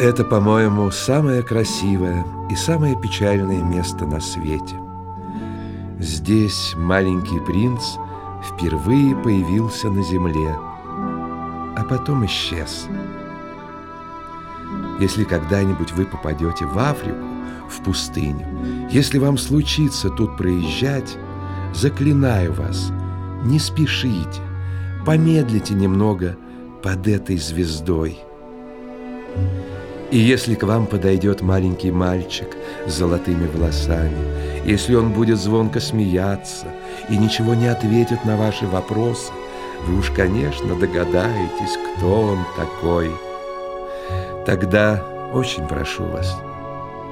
Это, по-моему, самое красивое и самое печальное место на свете. Здесь маленький принц впервые появился на земле, а потом исчез. Если когда-нибудь вы попадете в Африку, в пустыню, если вам случится тут проезжать, заклинаю вас, не спешите, помедлите немного под этой звездой. И если к вам подойдет маленький мальчик с золотыми волосами, если он будет звонко смеяться и ничего не ответит на ваши вопросы, вы уж, конечно, догадаетесь, кто он такой. Тогда очень прошу вас,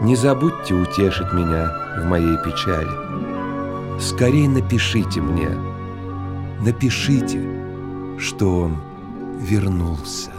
не забудьте утешить меня в моей печали. Скорей напишите мне, напишите, что он вернулся.